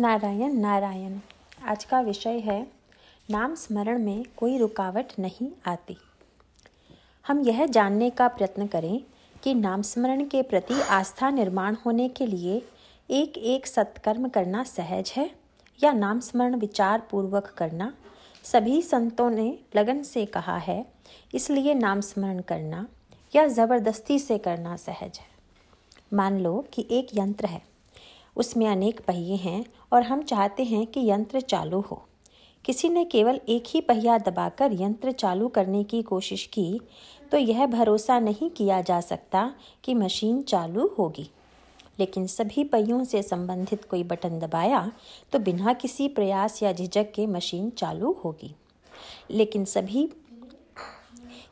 नारायण नारायण। आज का विषय है, नाम स्मरण में कोई रुकावट नहीं आती। हम यह जानने का प्रयत्न करें कि नाम स्मरण के प्रति आस्था निर्माण होने के लिए एक एक सत्कर्म करना सहज है या नाम स्मरण विचार पूर्वक करना? सभी संतों ने लगन से कहा है, इसलिए नाम स्मरण करना या ज़बरदस्ती से करना सहज है। मान लो कि एक यंत्र है। उसमें अनेक पहिए हैं और हम चाहते हैं कि यंत्र चालू हो। किसी ने केवल एक ही पहिया दबाकर यंत्र चालू करने की कोशिश की तो यह भरोसा नहीं किया जा सकता कि मशीन चालू होगी। लेकिन सभी पहियों से संबंधित कोई बटन दबाया तो बिना किसी प्रयास या झिझक के मशीन चालू होगी। लेकिन सभी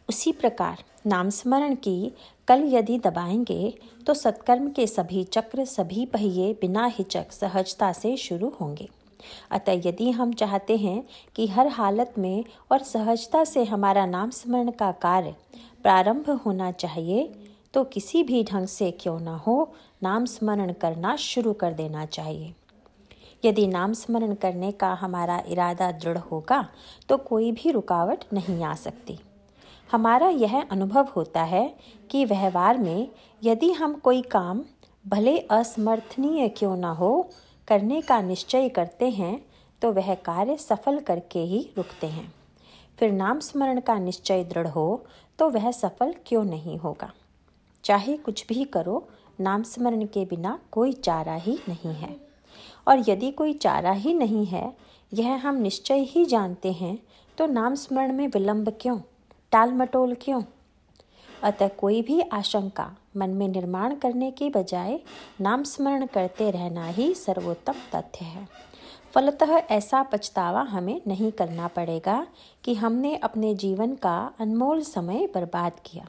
उसी प्रकार नाम स्मरण की, कल यदि दबाएँगे तो सत्कर्म के सभी चक्र सभी पहिए बिना हिचक सहजता से शुरू होंगे। अतः यदि हम चाहते हैं कि हर हालत में और सहजता से हमारा नाम स्मरण का कार्य प्रारंभ होना चाहिए तो किसी भी ढंग से क्यों ना हो नाम स्मरण करना शुरू कर देना चाहिए। यदि नाम स्मरण करने का हमारा इरादा दृढ़ होगा तो कोई भी रुकावट नहीं आ सकती। हमारा यह अनुभव होता है कि व्यवहार में यदि हम कोई काम भले असमर्थनीय क्यों ना हो, करने का निश्चय करते हैं तो वह कार्य सफल करके ही रुकते हैं। फिर नाम स्मरण का निश्चय दृढ़ हो तो वह सफल क्यों नहीं होगा? चाहे कुछ भी करो, नाम स्मरण के बिना कोई चारा ही नहीं है। और यदि कोई चारा ही नहीं है, यह हम निश्चय ही जानते हैं तो नाम स्मरण में विलंब क्यों? टाल मटोल क्यों? अतः कोई भी आशंका मन में निर्माण करने के बजाय नाम स्मरण करते रहना ही सर्वोत्तम तथ्य है। फलतः ऐसा पछतावा हमें नहीं करना पड़ेगा कि हमने अपने जीवन का अनमोल समय बर्बाद किया।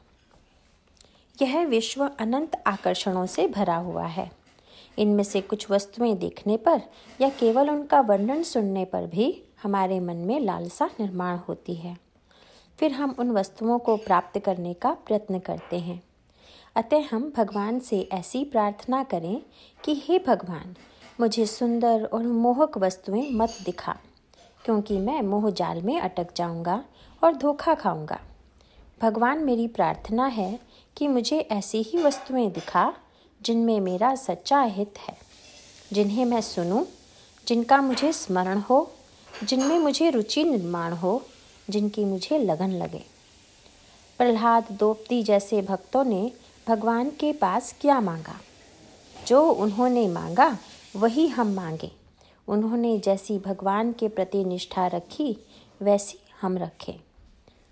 यह विश्व अनंत आकर्षणों से भरा हुआ है। इनमें से कुछ वस्तुएँ देखने पर या केवल उनका वर्णन सुनने पर भी हमारे मन में लालसा निर्माण होती है। फिर हम उन वस्तुओं को प्राप्त करने का प्रयत्न करते हैं। अतः हम भगवान से ऐसी प्रार्थना करें कि हे भगवान मुझे सुंदर और मोहक वस्तुएँ मत दिखा क्योंकि मैं मोह जाल में अटक जाऊँगा और धोखा खाऊँगा। भगवान मेरी प्रार्थना है कि मुझे ऐसी ही वस्तुएँ दिखा जिनमें मेरा सच्चा हित है जिन्हें मैं सुनूं, जिनका मुझे स्मरण हो जिनमें मुझे रुचि निर्माण हो जिनकी मुझे लगन लगे। प्रहलाद दोपती जैसे भक्तों ने भगवान के पास क्या मांगा? जो उन्होंने मांगा, वही हम मांगे। उन्होंने जैसी भगवान के प्रति निष्ठा रखी, वैसी हम रखें।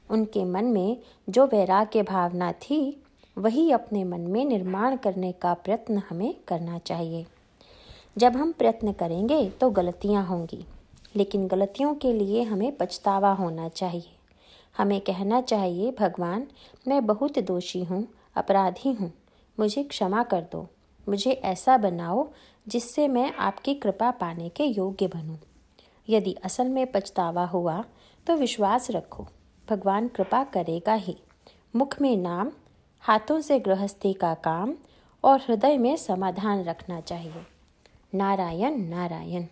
उनके मन में जो वैराग्य भावना थी, वही अपने मन में निर्माण करने का प्रयत्न हमें करना चाहिए। जब हम प्रयत्न करेंगे तो गलतियाँ होंगी। लेकिन गलतियों के लिए हमें पछतावा होना चाहिए। हमें कहना चाहिए, भगवान, मैं बहुत दोषी हूँ, अपराधी हूँ। मुझे क्षमा कर दो। मुझे ऐसा बनाओ जिससे मैं आपकी कृपा पाने के योग्य बनूं। यदि असल में पछतावा हुआ तो विश्वास रखो। भगवान कृपा करेगा ही। मुख में नाम, हाथों से गृहस्थी का काम और हृदय में समाधान रखना चाहिए। नारायण नारायण।